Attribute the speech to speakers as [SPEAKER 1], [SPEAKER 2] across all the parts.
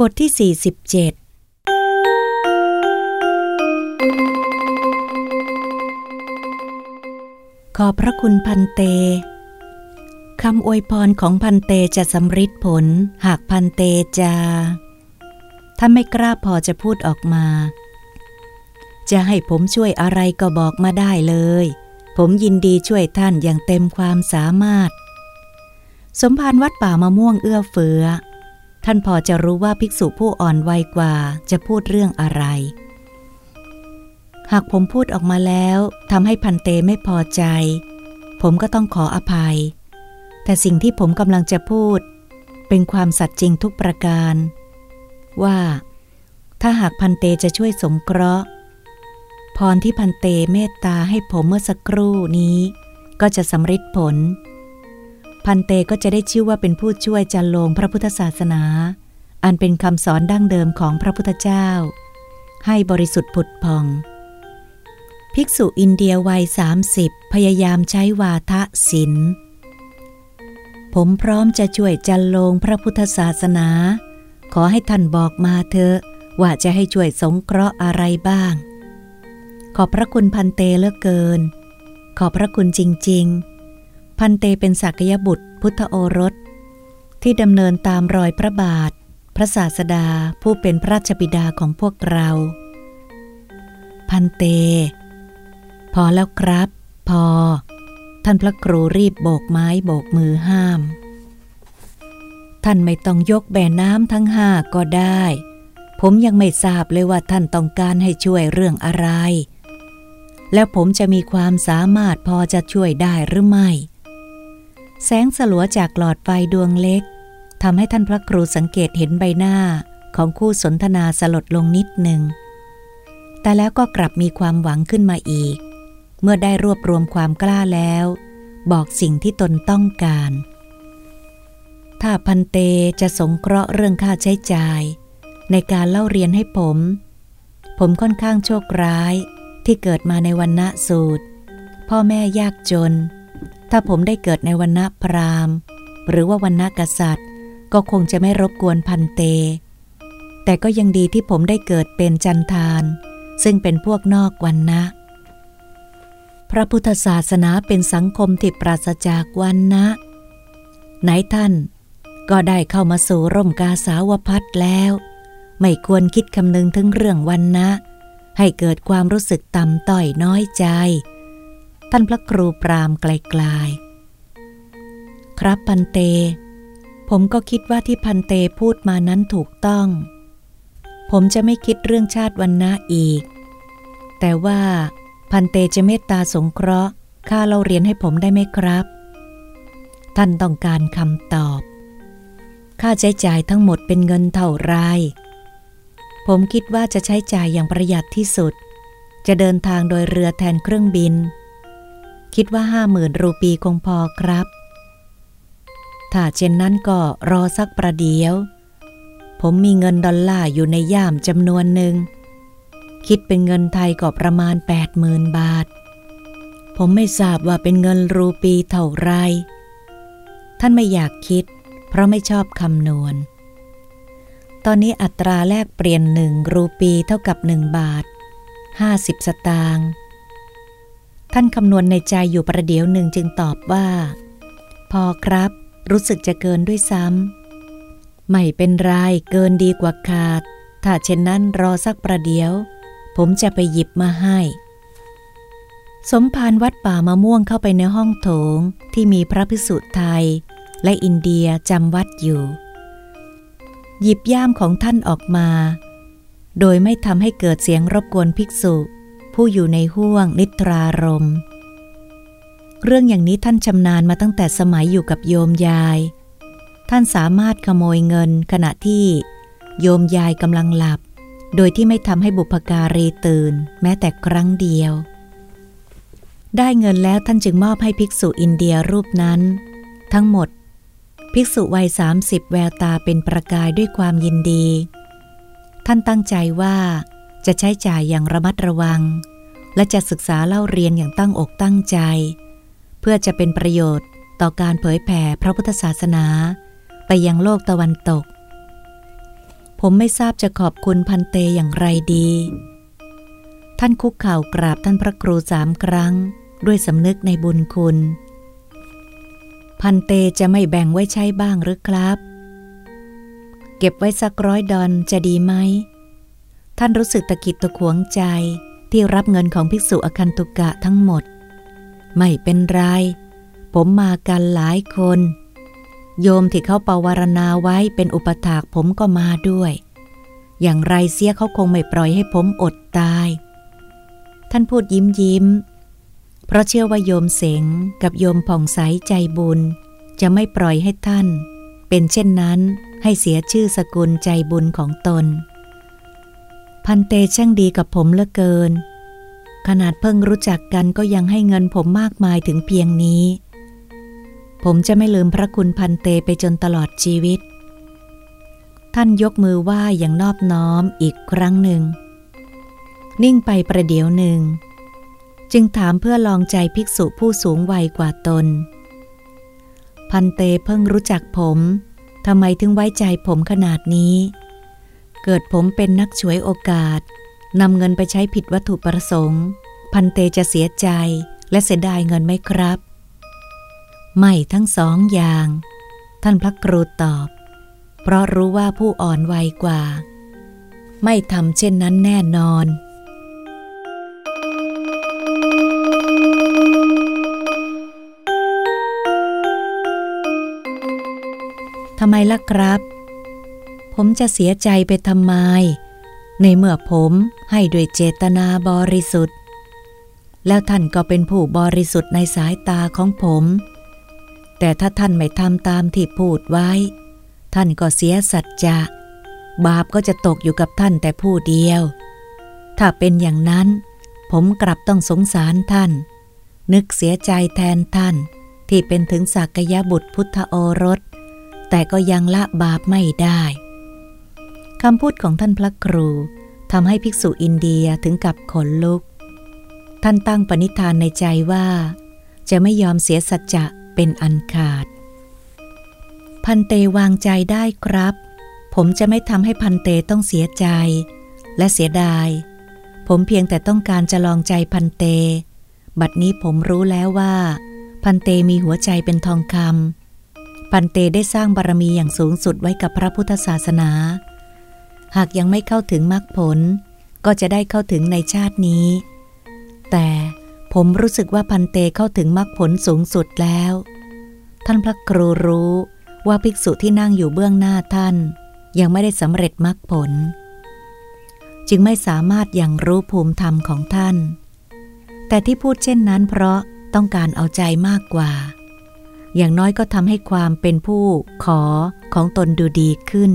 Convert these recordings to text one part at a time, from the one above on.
[SPEAKER 1] บทที่ 47 ขอพระคุณพันเตคำอวยพรของพันเตจะสำฤทธิ์ผล หากพันเตจะถ้าไม่กล้าพอจะพูดออกมา จะให้ผมช่วยอะไรก็บอกมาได้เลย ผมยินดีช่วยท่านอย่างเต็มความสามารถ สมภารวัดป่ามะม่วงเอื้อเฟือ ท่านพอจะรู้ว่าภิกษุผู้อ่อนวัยกว่าจะพูดเรื่องอะไร หากผมพูดออกมาแล้วทำให้พันเตไม่พอใจ ผมก็ต้องขออภัย แต่สิ่งที่ผมกำลังจะพูด เป็นความสัตย์จริงทุกประการ ว่า ถ้าหากพันเตจะช่วยสงเคราะห์พรที่พันเตเมตตาให้ผมเมื่อสักครู่นี้ ก็จะสำฤทธิ์ผล พันเตก็จะได้ชื่อว่าเป็นผู้ช่วยจันลงพระพุทธศาสนา อันเป็นคำสอนดั้งเดิมของพระพุทธเจ้า ให้บริสุทธิ์ผุดพอง ภิกษุอินเดียวัยสามสิบพยายามใช้วาทะศิลผมพร้อมจะช่วยจันลงพระพุทธศาสนา ขอให้ท่านบอกมาเถอะว่าจะให้ช่วยสงเคราะห์อะไรบ้าง ขอบพระคุณพันเตเลือเกิน ขอบพระคุณจริง ๆ พันเตเป็นสักยบุตร พุทธโอรส ที่ดำเนินตามรอยพระบาท พระศาสดาผู้เป็นพระราชบิดาของพวกเรา พันเต พอแล้วครับ พอ ท่านพระครูรีบโบกไม้โบกมือห้าม ท่านไม่ต้องยกแบน้ำทั้งห้าก็ได้ ผมยังไม่ทราบเลยว่าท่านต้องการให้ช่วยเรื่องอะไรแล้วผมจะมีความสามารถพอจะช่วยได้หรือไม่ แสงสลัวจากหลอดไฟดวงเล็กทำให้ท่านพระครูสังเกตเห็นใบหน้าของคู่สนทนาสลดลงนิดหนึ่ง แต่แล้วก็กลับมีความหวังขึ้นมาอีก เมื่อได้รวบรวมความกล้าแล้ว บอกสิ่งที่ตนต้องการ ถ้าพันเตจะสงเคราะห์เรื่องค่าใช้จ่าย ในการเล่าเรียนให้ผม ผมค่อนข้างโชคร้ายที่เกิดมาในวันณะสูตร พ่อแม่ยากจน ถ้าผมได้เกิดในวันณะพราหมณ์ หรือว่าวันณะกษัตริย์ ก็คงจะไม่รบกวนพันเต แต่ก็ยังดีที่ผมได้เกิดเป็นจันทาน ซึ่งเป็นพวกนอกวันนะ พระพุทธศาสนาเป็นสังคมที่ปราศจากวันนะไหนท่าน ก็ได้เข้ามาสู่ร่มกาสาวพัดแล้ว ไม่ควรคิดคำนึงถึงเรื่องวันนะ ให้เกิดความรู้สึกต่ำต้อยน้อยใจ ท่านพระครูปรามไกลๆ ครับพันเต ผมก็คิดว่าที่พันเตพูดมานั้นถูกต้อง ผมจะไม่คิดเรื่องชาติวันนะอีก แต่ว่าพันเตจะเมตตาสงเคราะห์ค่าเราเรียนให้ผมได้ไหมครับ ท่านต้องการคำตอบ ค่าใช้จ่ายทั้งหมดเป็นเงินเท่าไรผมคิดว่าจะใช้จ่ายอย่างประหยัดที่สุด จะเดินทางโดยเรือแทนเครื่องบิน คิดว่าห้าหมื่นรูปีคงพอครับ ถ้าเช่นนั้นก็รอสักประเดี๋ยว ผมมีเงินดอลลาร์อยู่ในย่ามจำนวนหนึ่ง คิดเป็นเงินไทยก็ประมาณแปดหมื่นบาท ผมไม่ทราบว่าเป็นเงินรูปีเท่าไร ท่านไม่อยากคิด เพราะไม่ชอบคำนวณ ตอนนี้อัตราแลกเปลี่ยนหนึ่งรูปีเท่ากับหนึ่งบาทห้าสิบสตางค์ ท่านคำนวณในใจอยู่ประเดี๋ยวหนึ่งจึงตอบว่า พอครับ รู้สึกจะเกินด้วยซ้ำไม่เป็นไรเกินดีกว่าขาด ถ้าเช่นนั้นรอสักประเดี๋ยว ผมจะไปหยิบมาให้ สมภารวัดป่ามะม่วงเข้าไปในห้องโถงที่มีพระพิสุไทย และอินเดียจำวัดอยู่ หยิบย่ามของท่านออกมา โดยไม่ทำให้เกิดเสียงรบกวนภิกษุ ผู้อยู่ในห้วงนิทรารม เรื่องอย่างนี้ท่านชำนาญมาตั้งแต่สมัยอยู่กับโยมยาย ท่านสามารถขโมยเงินขณะที่โยมยายกำลังหลับ โดยที่ไม่ทำให้บุพการีตื่น แม้แต่ครั้งเดียว ได้เงินแล้วท่านจึงมอบให้ภิกษุอินเดียรูปนั้น ทั้งหมด ภิกษุวัยสามสิบแววตาเป็นประกายด้วยความยินดี ท่านตั้งใจว่า จะใช้จ่ายอย่างระมัดระวัง และจะศึกษาเล่าเรียนอย่างตั้งอกตั้งใจ เพื่อจะเป็นประโยชน์ต่อการเผยแผ่พระพุทธศาสนา ไปยังโลกตะวันตก ผมไม่ทราบจะขอบคุณพันเตอย่างไรดี ท่านคุกเข่ากราบท่านพระครูสามครั้ง ด้วยสำนึกในบุญคุณ พันเตจะไม่แบ่งไว้ใช้บ้างหรือครับ เก็บไว้สักร้อยดอนจะดีไหม ท่านรู้สึกตะกิดตะขวงใจที่รับเงินของภิกษุอคันตุกะทั้งหมด ไม่เป็นไร ผมมากันหลายคน โยมที่เขาปวารณาไว้เป็นอุปถากผมก็มาด้วย อย่างไรเสียเขาคงไม่ปล่อยให้ผมอดตาย ท่านพูดยิ้มยิ้ม เพราะเชื่อว่าโยมเสงกับโยมผ่องใสใจบุญ จะไม่ปล่อยให้ท่าน เป็นเช่นนั้นให้เสียชื่อสกุลใจบุญของตน พันเตช่างดีกับผมเหลือเกิน ขนาดเพิ่งรู้จักกันก็ยังให้เงินผมมากมายถึงเพียงนี้ ผมจะไม่ลืมพระคุณพันเตไปจนตลอดชีวิต ท่านยกมือไหว้อย่างนอบน้อมอีกครั้งหนึ่ง นิ่งไปประเดี๋ยวหนึ่ง จึงถามเพื่อลองใจภิกษุผู้สูงวัยกว่าตน พันเตเพิ่งรู้จักผมทำไมถึงไว้ใจผมขนาดนี้ เกิดผมเป็นนักช่วยโอกาสนำเงินไปใช้ผิดวัตถุประสงค์ พันเตจะเสียใจและเสียดายเงินไหมครับ ไม่ทั้งสองอย่าง ท่านพระครูตอบ เพราะรู้ว่าผู้อ่อนวัยกว่า ไม่ทำเช่นนั้นแน่นอน ทำไมล่ะครับ ผมจะเสียใจไปทำไม ในเมื่อผมให้ด้วยเจตนาบริสุทธิ์ แล้วท่านก็เป็นผู้บริสุทธิ์ในสายตาของผม แต่ถ้าท่านไม่ทำตามที่พูดไว้ ท่านก็เสียสัจจะ บาปก็จะตกอยู่กับท่านแต่ผู้เดียว ถ้าเป็นอย่างนั้น ผมกลับต้องสงสารท่าน นึกเสียใจแทนท่านที่เป็นถึงสักยบุตรพุทธโอรส แต่ก็ยังละบาปไม่ได้ คำพูดของท่านพระครูทำให้ภิกษุอินเดียถึงกับขนลุก ท่านตั้งปณิธานในใจว่า จะไม่ยอมเสียสัจจะเป็นอันขาด พันเตวางใจได้ครับ ผมจะไม่ทำให้พันเตต้องเสียใจ และเสียดาย ผมเพียงแต่ต้องการจะลองใจพันเต บัดนี้ผมรู้แล้วว่า พันเตมีหัวใจเป็นทองคำปันเตได้สร้างบารมีอย่างสูงสุดไว้กับพระพุทธศาสนา หากยังไม่เข้าถึงมรรคผล ก็จะได้เข้าถึงในชาตินี้ แต่ผมรู้สึกว่าพันเตเข้าถึงมรรคผลสูงสุดแล้ว ท่านพระครูรู้ว่าภิกษุที่นั่งอยู่เบื้องหน้าท่าน ยังไม่ได้สำเร็จมรรคผล จึงไม่สามารถยังรู้ภูมิธรรมของท่าน แต่ที่พูดเช่นนั้นเพราะต้องการเอาใจมากกว่า อย่างน้อยก็ทำให้ความเป็นผู้ขอของตนดูดีขึ้น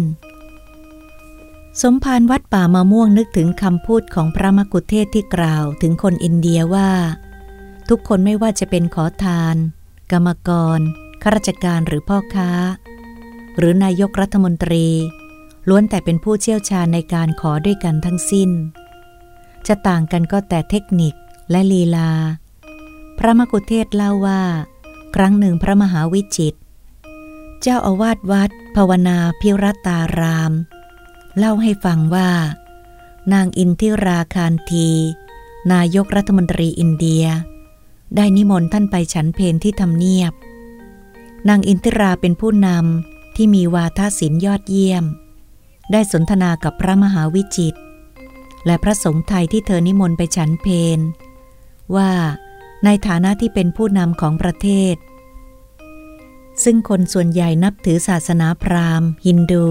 [SPEAKER 1] สมภารวัดป่ามะม่วงนึกถึงคำพูดของพระมกุเทศที่กล่าวถึงคนอินเดียว่า ทุกคนไม่ว่าจะเป็นขอทาน กรรมกรข้าราชการหรือพ่อค้า หรือนายกรัฐมนตรี ล้วนแต่เป็นผู้เชี่ยวชาญในการขอด้วยกันทั้งสิ้น จะต่างกันก็แต่เทคนิคและลีลา พระมกุเทศเล่าว่า ครั้งหนึ่งพระมหาวิจิต เจ้าอาวาสวัด ภาวนาพิรัตาราม เล่าให้ฟังว่า นางอินทิราคารที นายกรัฐมนตรีอินเดีย ได้นิมนต์ท่านไปฉันเพนที่ทำเนียบ นางอินทิราเป็นผู้นำที่มีวาทศิลป์ยอดเยี่ยม ได้สนทนากับพระมหาวิจิตและพระสงฆ์ไทยที่เธอนิมนต์ไปฉันเพนว่าในฐานะที่เป็นผู้นำของประเทศ ซึ่งคนส่วนใหญ่นับถือศาสนาพราหมณ์ ฮินดู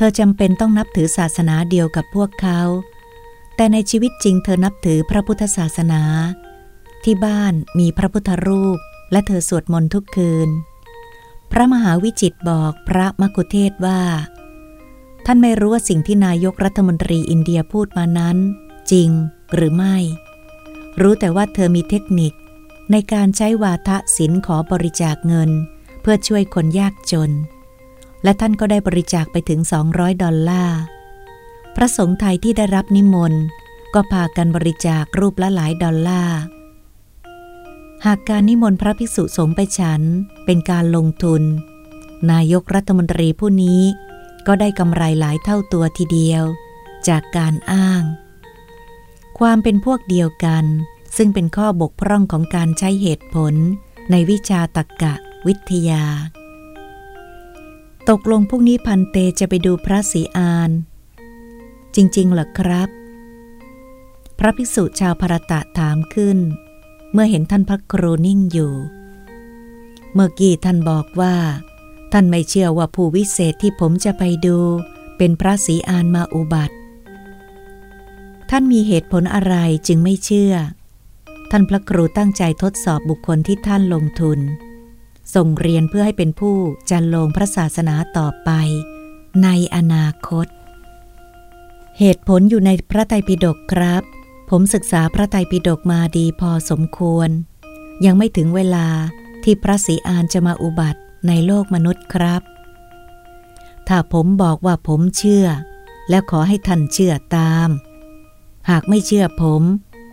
[SPEAKER 1] ธอจำเป็นต้องนับถือศาสนาเดียวกับพวกเขา แต่ในชีวิตจริงเธอนับถือพระพุทธศาสนา ที่บ้านมีพระพุทธรูปและเธอสวดมนต์ทุกคืน พระมหาวิจิตบอกพระมกุเทศว่า ท่านไม่รู้ว่าสิ่งที่นายกรัฐมนตรีอินเดียพูดมานั้น จริงหรือไม่ รู้แต่ว่าเธอมีเทคนิค ในการใช้วาทะศิลขอบริจาคเงิน เพื่อช่วยคนยากจน และท่านก็ได้บริจาคไปถึง 200 ดอลลาร์ พระสงฆ์ไทยที่ได้รับนิมนต์ก็พากันบริจาครูปละหลายดอลลาร์ หากการนิมนต์พระภิกษุสงฆ์ไปฉันเป็นการลงทุน นายกรัฐมนตรีผู้นี้ก็ได้กำไรหลายเท่าตัวทีเดียว จากการอ้าง ความเป็นพวกเดียวกัน ซึ่งเป็นข้อบกพร่องของการใช้เหตุผลในวิชาตรรกะวิทยา ตกลงพรุ่งนี้พันเตจะไปดูพระศรีอาน จริงๆเหรอครับ พระภิกษุชาวพรตะถามขึ้น เมื่อเห็นท่านพระครูนิ่งอยู่ เมื่อกี้ท่านบอกว่า ท่านไม่เชื่อว่าผู้วิเศษที่ผมจะไปดู เป็นพระศรีอานมาอุบัติ ท่านมีเหตุผลอะไรจึงไม่เชื่อ ท่านพระครูตั้งใจทดสอบบุคคลที่ท่านลงทุน ส่งเรียนเพื่อให้เป็นผู้จันลงพระศาสนาต่อไปในอนาคต เหตุผลอยู่ในพระไตรปิฎกครับ ผมศึกษาพระไตรปิฎกมาดีพอสมควร ยังไม่ถึงเวลาที่พระศรีอานจะมาอุบัติในโลกมนุษย์ครับ ถ้าผมบอกว่าผมเชื่อ แล้วขอให้ท่านเชื่อตาม หากไม่เชื่อผม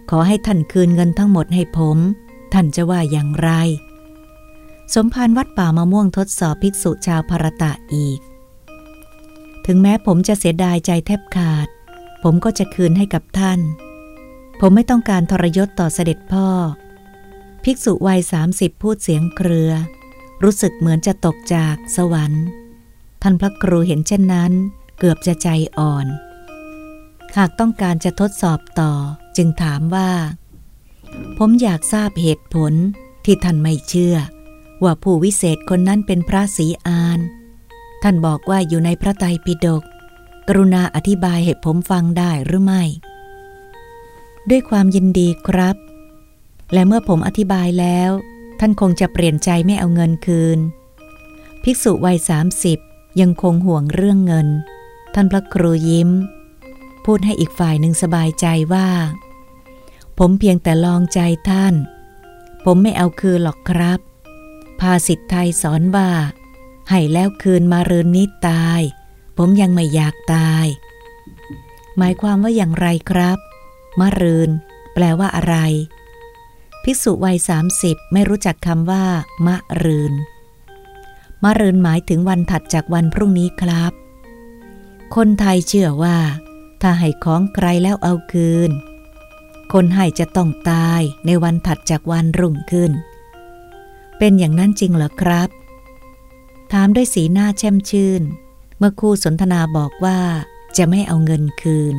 [SPEAKER 1] ขอให้ท่านคืนเงินทั้งหมดให้ผม ท่านจะว่าอย่างไร สมภารวัดป่ามะม่วงทดสอบภิกษุชาวพารตะอีก ถึงแม้ผมจะเสียดายใจแทบขาด ผมก็จะคืนให้กับท่าน ผมไม่ต้องการทรยศต่อเสด็จพ่อ ภิกษุวัยสามสิบพูดเสียงเครือ รู้สึกเหมือนจะตกจากสวรรค์ ท่านพระครูเห็นเช่นนั้น เกือบจะใจอ่อน หากต้องการจะทดสอบต่อจึงถามว่า ผมอยากทราบเหตุผลที่ท่านไม่เชื่อ ว่าผู้วิเศษคนนั้นเป็นพระศรีอาน ท่านบอกว่าอยู่ในพระไตรปิฎก กรุณาอธิบายเหตุผมฟังได้หรือไม่ ด้วยความยินดีครับ และเมื่อผมอธิบายแล้ว ท่านคงจะเปลี่ยนใจไม่เอาเงินคืน ภิกษุวัยสามสิบยังคงห่วงเรื่องเงิน ท่านพระครูยิ้ม พูดให้อีกฝ่ายหนึ่งสบายใจว่า ผมเพียงแต่ลองใจท่าน ผมไม่เอาคืนหรอกครับ ภาษิตไทยสอนว่าให้แล้วคืนมาเรือนนี้ตาย ผมยังไม่อยากตาย หมายความว่าอย่างไรครับมะรืน แปลว่าอะไร ภิกษุวัยสามสิบไม่รู้จักคำว่า มะรืน มะรืนหมายถึงวันถัดจากวันพรุ่งนี้ครับ คนไทยเชื่อว่า ถ้าให้ของใครแล้วเอาคืน คนให้จะต้องตายในวันถัดจากวันรุ่งขึ้น เป็นอย่างนั้นจริงเหรอครับ ถามด้วยสีหน้าแช่มชื่น เมื่อคู่สนทนาบอกว่าจะไม่เอาเงินคืน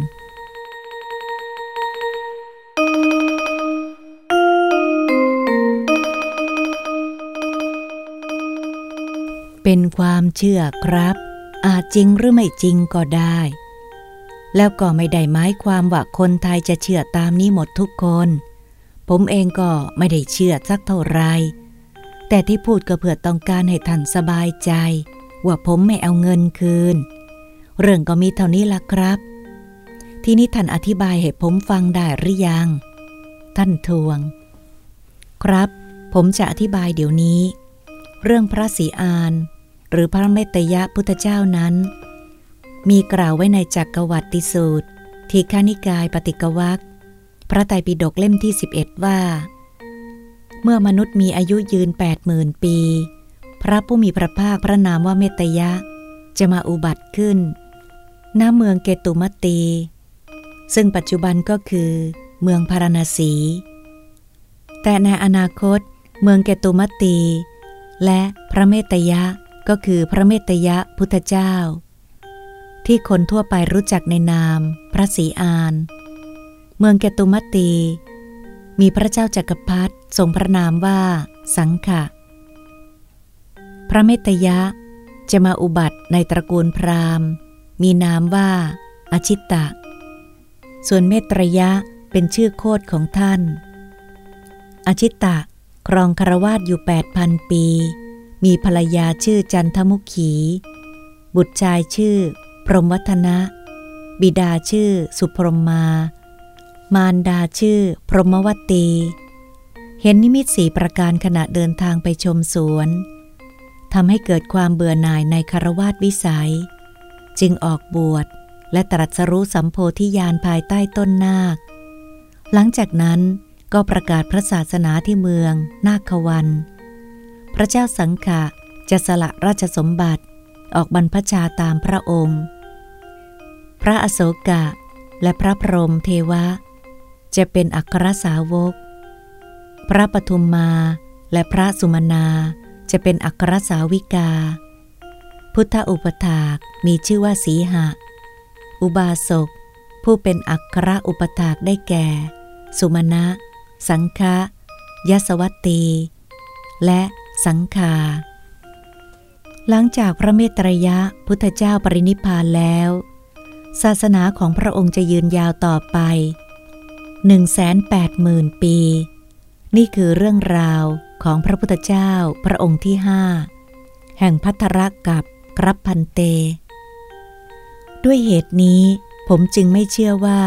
[SPEAKER 1] เป็นความเชื่อครับ อาจจริงหรือไม่จริงก็ได้ แล้วก็ไม่ได้หมายความว่าคนไทยจะเชื่อตามนี้หมดทุกคน ผมเองก็ไม่ได้เชื่อสักเท่าไร แต่ที่พูดก็เพื่อต้องการให้ท่านสบายใจ ว่าผมไม่เอาเงินคืน เรื่องก็มีเท่านี้ละครับ ทีนี้ท่านอธิบายให้ผมฟังได้หรือยัง ท่านทวง ครับ ผมจะอธิบายเดี๋ยวนี้ เรื่องพระศรีอาน หรือพระเมตยะพุทธเจ้านั้น มีกล่าวไว้ในจักรวัติสูตรทีฆานิกายปฏิกวักพระไตรปิฎกเล่มที่ 11 ว่า เมื่อมนุษย์มีอายุยืน80,000ปี พระผู้มีพระภาคพระนามว่าเมตยะ จะมาอุบัติขึ้น ณ เมืองเกตุมตี ซึ่งปัจจุบันก็คือ เมืองพาราณสี แต่ในอนาคต เมืองเกตุมตี และพระเมตยะก็คือพระเมตยะพุทธเจ้า ที่คนทั่วไปรู้จักในนาม พระศรีอาน เมืองเกตุมตี มีพระเจ้าจักรพรรดิ ทรงพระนามว่า สังขะ พระเมตยะ จะมาอุบัติในตระกูลพราหมณ์ มีนามว่า อาชิตตะ ส่วนเมตรยะเป็นชื่อโคดของท่าน อาชิตตะครองคารวาสอยู่ 8,000 ปี มีภรรยาชื่อจันทมุขี บุตรชายชื่อ พรหมวัฒนะ บิดาชื่อสุพรมมา มารดาชื่อ พรหมวตี เห็นนิมิตสีประการขณะเดินทางไปชมสวนทำให้เกิดความเบื่อหน่ายในคารวาสวิสัย จึงออกบวชและตรัสรู้สัมโพธิญาณภายใต้ต้นนาค หลังจากนั้นก็ประกาศพระศาสนาที่เมือง นาควัน พระเจ้าสังขะจะสละราชสมบัติออกบรรพชาตามพระองค์ พระอโศกะและพระพรหมเทวะ จะเป็นอัครสาวก พระปทุมมาและพระสุมนาจะเป็นอัครสาวิกา พุทธอุปถากมีชื่อว่าสีหะ อุบาสก ผู้เป็นอัครอุปถากได้แก่ สุมาณะสังฆะยสวัตตี และสังคาหลังจากพระเมตตรยะพุทธเจ้าปรินิพานแล้ว ศาสนาของพระองค์จะยืนยาวต่อไป 180,000 ปี นี่คือเรื่องราวของพระพุทธเจ้าพระองค์ที่ห้าแห่งพัทรกับกรับพันเต ด้วยเหตุนี้ผมจึงไม่เชื่อว่า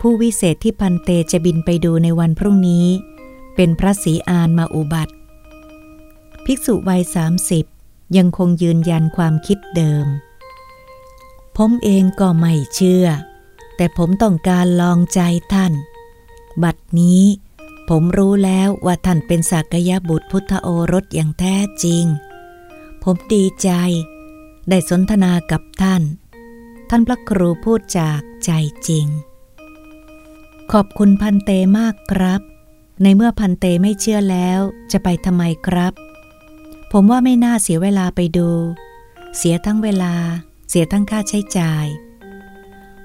[SPEAKER 1] ผู้วิเศษที่พันเตจะบินไปดูในวันพรุ่งนี้ เป็นพระศรีอานมาอุบัติ ภิกษุวัยสามสิบยังคงยืนยันความคิดเดิม ผมเองก็ไม่เชื่อ แต่ผมต้องการลองใจท่าน บัดนี้ ผมรู้แล้วว่าท่านเป็นสักยบุตรพุทธโอรสอย่างแท้จริง ผมดีใจ ได้สนทนากับท่าน ท่านพระครูพูดจากใจจริง ขอบคุณพันเตมากครับ ในเมื่อพันเตไม่เชื่อแล้วจะไปทำไมครับ ผมว่าไม่น่าเสียเวลาไปดู เสียทั้งเวลา เสียทั้งค่าใช้จ่าย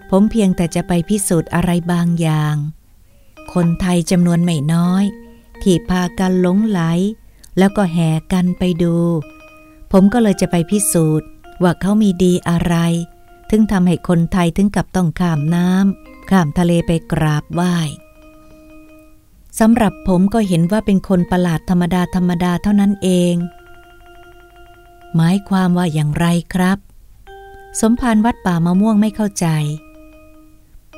[SPEAKER 1] ผมเพียงแต่จะไปพิสูจน์อะไรบางอย่าง คนไทยจำนวนไม่น้อย ที่พากันหลงไหล แล้วก็แห่กันไปดู ผมก็เลยจะไปพิสูจน์ว่าเขามีดีอะไร ถึงทำให้คนไทยถึงกับต้องข้ามน้ำข้ามทะเลไปกราบไหว้สำหรับผมก็เห็นว่าเป็นคนประหลาดธรรมดาธรรมดาเท่านั้นเอง หมายความว่าอย่างไรครับ สมภารวัดป่ามะม่วงไม่เข้าใจ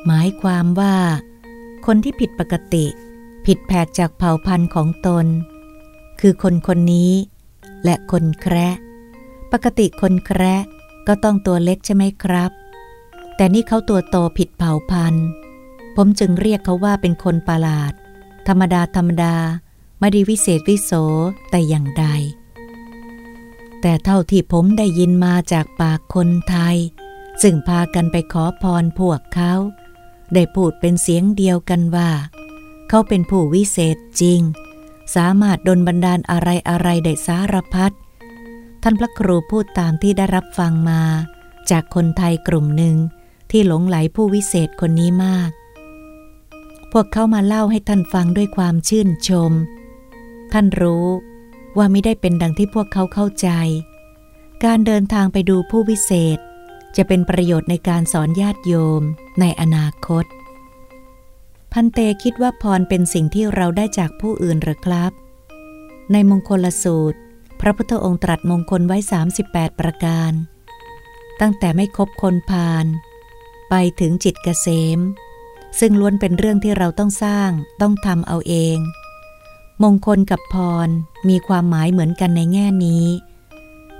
[SPEAKER 1] หมายความว่า คนที่ผิดปกติ ผิดแผกจากเผ่าพันธุ์ของตน คือคนคนนี้ และคนแคระปกติคนแคระก็ต้องตัวเล็กใช่ไหมครับ แต่นี่เขาตัวโตผิดเผ่าพันธุ์ ผมจึงเรียกเขาว่าเป็นคนประหลาด ธรรมดาธรรมดาไม่ได้วิเศษวิโสแต่อย่างใด แต่เท่าที่ผมได้ยินมาจากปากคนไทย ซึ่งพากันไปขอพรพวกเขา ได้พูดเป็นเสียงเดียวกันว่า เขาเป็นผู้วิเศษจริง สามารถดนบันดาลอะไรอะไรได้สารพัดท่านพระครูพูดตามที่ได้รับฟังมา จากคนไทยกลุ่มหนึ่งที่หลงไหลผู้วิเศษคนนี้มาก พวกเขามาเล่าให้ท่านฟังด้วยความชื่นชม ท่านรู้ว่าไม่ได้เป็นดังที่พวกเขาเข้าใจ การเดินทางไปดูผู้วิเศษ จะเป็นประโยชน์ในการสอนญาติโยมในอนาคต พันเตคิดว่าพรเป็นสิ่งที่เราได้จากผู้อื่นหรือครับ ในมงคลสูตร พระพุทธองค์ตรัสมงคลไว้ 38 ประการ ตั้งแต่ไม่คบคนพาลไปถึงจิตเกษม ซึ่งล้วนเป็นเรื่องที่เราต้องสร้างต้องทำเอาเอง มงคลกับพรมีความหมายเหมือนกันในแง่นี้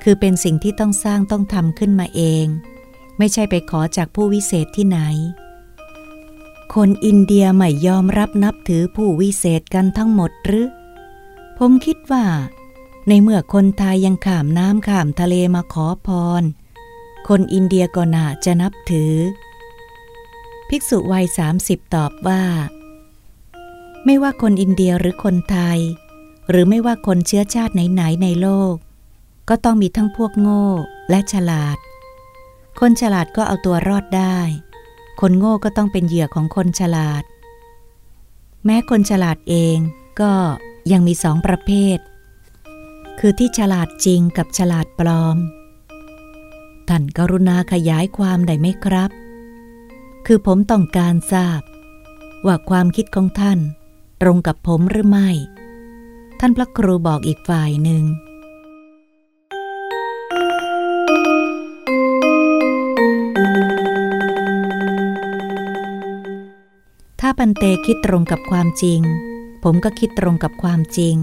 [SPEAKER 1] คือเป็นสิ่งที่ต้องสร้างต้องทำขึ้นมาเอง ไม่ใช่ไปขอจากผู้วิเศษที่ไหน คนอินเดียไม่ยอมรับนับถือผู้วิเศษกันทั้งหมดหรือ ผมคิดว่า ในเมื่อคนไทยยังข้ามน้ำข้ามทะเลมาขอพร คนอินเดียก็น่าจะนับถือ ภิกษุวัยสามสิบตอบว่า ไม่ว่าคนอินเดียหรือคนไทย หรือไม่ว่าคนเชื้อชาติไหนๆในโลก ก็ต้องมีทั้งพวกโง่และฉลาด คนฉลาดก็เอาตัวรอดได้ คนโง่ก็ต้องเป็นเหยื่อของคนฉลาด แม้คนฉลาดเองก็ยังมีสองประเภท คือที่ฉลาดจริงกับฉลาดปลอม ท่านกรุณาขยายความได้ไหมครับ คือผมต้องการทราบ ว่าความคิดของท่าน ตรงกับผมหรือไม่ ท่านพระครูบอกอีกฝ่ายหนึ่ง ปันเตคิดตรงกับความจริง ผมก็คิดตรงกับความจริง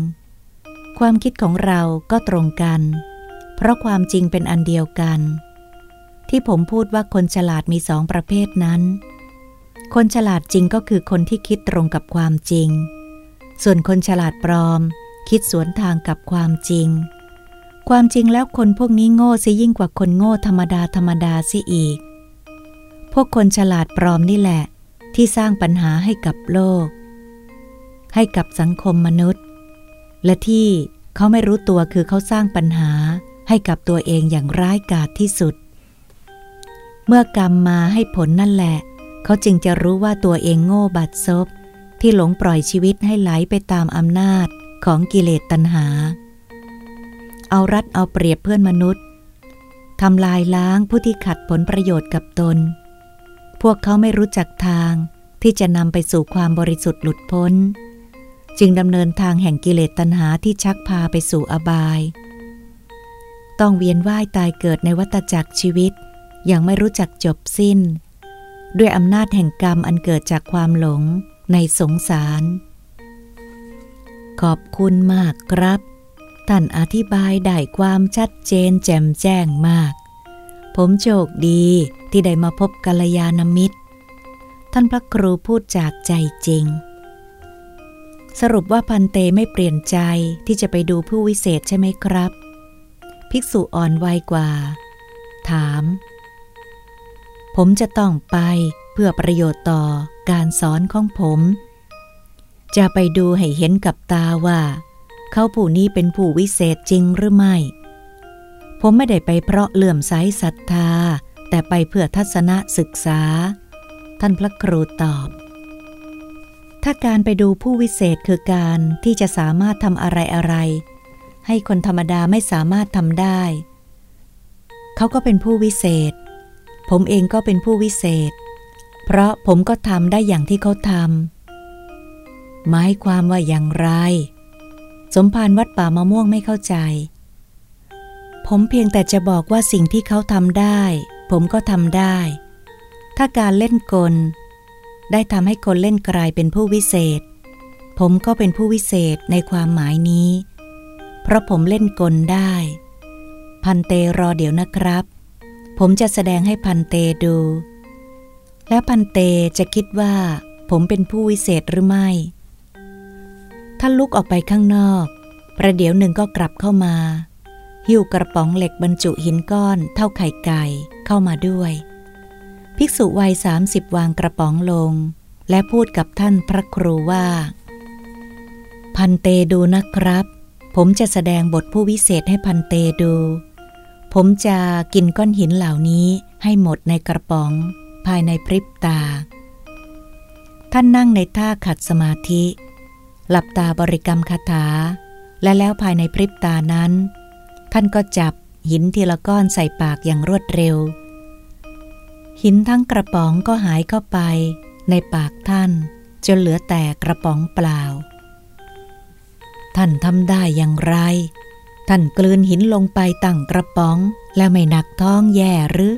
[SPEAKER 1] ความคิดของเราก็ตรงกัน เพราะความจริงเป็นอันเดียวกัน ที่ผมพูดว่าคนฉลาดมีสองประเภทนั้น คนฉลาดจริงก็คือคนที่คิดตรงกับความจริง ส่วนคนฉลาดปลอม คิดสวนทางกับความจริง ความจริงแล้วคนพวกนี้โง่ซะยิ่งกว่าคนโง่ธรรมดาธรรมดาสิอีก พวกคนฉลาดปลอมนี่แหละ ที่สร้างปัญหาให้กับโลก ให้กับสังคมมนุษย์ และที่เขาไม่รู้ตัวคือเขาสร้างปัญหาให้กับตัวเองอย่างร้ายกาจที่สุด เมื่อกรรมมาให้ผลนั่นแหละ เขาจึงจะรู้ว่าตัวเองโง่บัดซบ ที่หลงปล่อยชีวิตให้ไหลไปตามอำนาจของกิเลสตัณหา เอารัดเอาเปรียบเพื่อนมนุษย์ทำลายล้างผู้ที่ขัดผลประโยชน์กับตน พวกเขาไม่รู้จักทางที่จะนำไปสู่ความบริสุทธิ์หลุดพ้น จึงดำเนินทางแห่งกิเลสตัณหาที่ชักพาไปสู่อบาย ต้องเวียนว่ายตายเกิดในวัฏจักรชีวิต อย่างไม่รู้จักจบสิ้น ด้วยอำนาจแห่งกรรมอันเกิดจากความหลงในสงสาร ขอบคุณมากครับ ท่านอธิบายได้ความชัดเจนแจ่มแจ้งมาก ผมโชคดีที่ได้มาพบกัลยาณมิตร ท่านพระครูพูดจากใจจริง สรุปว่าพันเตไม่เปลี่ยนใจที่จะไปดูผู้วิเศษใช่ไหมครับ ภิกษุอ่อนวัยกว่า ถาม ผมจะต้องไปเพื่อประโยชน์ต่อการสอนของผม จะไปดูให้เห็นกับตาว่า เขาผู้นี้เป็นผู้วิเศษจริงหรือไม่ ผมไม่ได้ไปเพราะเลื่อมใสศรัทธา แต่ไปเพื่อทัศนศึกษา ท่านพระครูตอบ ถ้าการไปดูผู้วิเศษคือการที่จะสามารถทำอะไรอะไร ให้คนธรรมดาไม่สามารถทำได้ เขาก็เป็นผู้วิเศษ ผมเองก็เป็นผู้วิเศษ เพราะผมก็ทำได้อย่างที่เขาทำหมายความว่าอย่างไร สมภารวัดป่ามะม่วงไม่เข้าใจ ผมเพียงแต่จะบอกว่าสิ่งที่เขาทำได้ ผมก็ทำได้ ถ้าการเล่นกล ได้ทำให้คนเล่นกลายเป็นผู้วิเศษ ผมก็เป็นผู้วิเศษในความหมายนี้ เพราะผมเล่นกลได้ พันเตรอเดี๋ยวนะครับ ผมจะแสดงให้พันเตดู แล้วพันเตจะคิดว่า ผมเป็นผู้วิเศษหรือไม่ท่านลุกออกไปข้างนอก ประเดี๋ยวหนึ่งก็กลับเข้ามา หิ้วกระป๋องเหล็กบรรจุหินก้อนเท่าไข่ไก่เข้ามาด้วย ภิกษุวัยสามสิบวางกระป๋องลง และพูดกับท่านพระครูว่า พันเตดูนะครับ ผมจะแสดงบทผู้วิเศษให้พันเตดู ผมจะกินก้อนหินเหล่านี้ให้หมดในกระป๋องภายในพริบตา ท่านนั่งในท่าขัดสมาธิ หลับตาบริกรรมคาถา และแล้วภายในพริบตานั้น ท่านก็จับหินทีละก้อนใส่ปากอย่างรวดเร็ว หินทั้งกระป๋องก็หายเข้าไปในปากท่าน จนเหลือแต่กระป๋องเปล่า ท่านทำได้อย่างไร ท่านกลืนหินลงไปตั้งกระป๋อง แล้วไม่หนักท้องแย่หรือ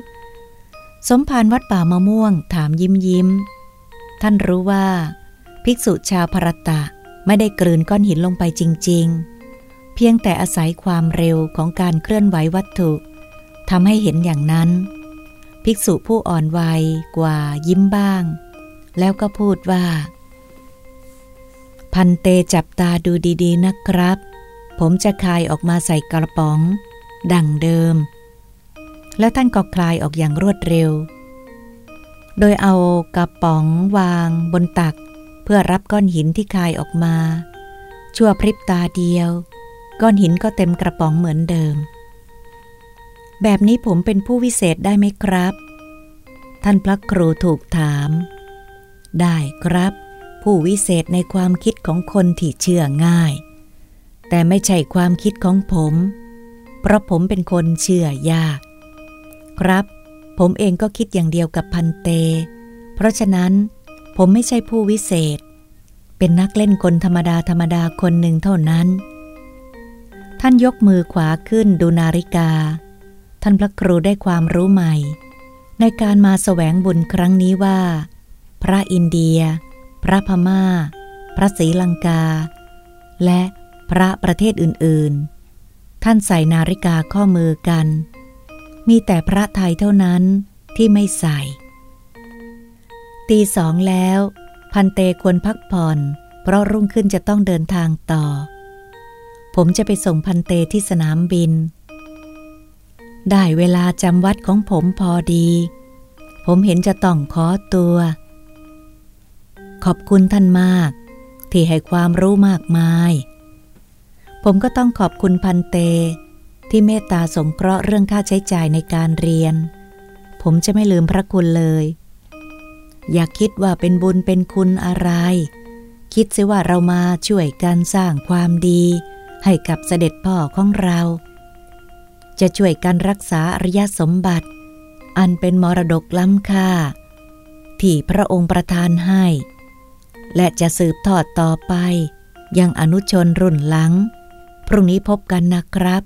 [SPEAKER 1] สมภารวัดป่ามะม่วงถามยิ้มยิ้ม ท่านรู้ว่า ภิกษุชาวพรตะไม่ได้กลืนก้อนหินลงไปจริง ๆ เพียงแต่อาศัยความเร็วของการเคลื่อนไหววัตถุทำให้เห็นอย่างนั้น ภิกษุผู้อ่อนวัยกว่ายิ้มบ้าง แล้วก็พูดว่า พันเตจับตาดูดีๆนะครับ ผมจะคายออกมาใส่กระป๋อง ดังเดิม แล้วท่านก็คลายออกอย่างรวดเร็ว โดยเอากระป๋องวางบนตัก เพื่อรับก้อนหินที่คายออกมา ชั่วพริบตาเดียว ก้อนหินก็เต็มกระป๋องเหมือนเดิม แบบนี้ผมเป็นผู้วิเศษได้ไหมครับ ท่านพระครูถูกถาม ได้ครับ ผู้วิเศษในความคิดของคนที่เชื่อง่าย แต่ไม่ใช่ความคิดของผม เพราะผมเป็นคนเชื่อยาก ครับ ผมเองก็คิดอย่างเดียวกับพันเต เพราะฉะนั้น ผมไม่ใช่ผู้วิเศษ เป็นนักเล่นคนธรรมดาธรรมดาคนหนึ่งเท่านั้น ท่านยกมือขวาขึ้นดูนาฬิกา ท่านพระครูได้ความรู้ใหม่ ในการมาแสวงบุญครั้งนี้ว่า พระอินเดีย พระพมา่า พระศรีลังกา และพระประเทศอื่นๆ ท่านใส่นาฬิกาข้อมือกัน มีแต่พระไทยเท่านั้นที่ไม่ใส่ ตีสองแล้ว พันเตควรพักผ่อน เพราะรุ่งขึ้นจะต้องเดินทางต่อ ผมจะไปส่งพันเตที่สนามบิน ได้เวลาจำวัดของผมพอดี ผมเห็นจะต้องขอตัว ขอบคุณท่านมาก ที่ให้ความรู้มากมาย ผมก็ต้องขอบคุณพันเต ที่เมตตาสงเคราะห์เรื่องค่าใช้จ่ายในการเรียน ผมจะไม่ลืมพระคุณเลย อย่าคิดว่าเป็นบุญเป็นคุณอะไร คิดซิว่าเรามาช่วยกันสร้างความดี ให้กับเสด็จพ่อของเรา จะช่วยกันรักษาอริยสมบัติ อันเป็นมรดกล้ำค่า ที่พระองค์ประทานให้ และจะสืบทอดต่อไป ยังอนุชนรุ่นหลัง พรุ่งนี้พบกันนะครับ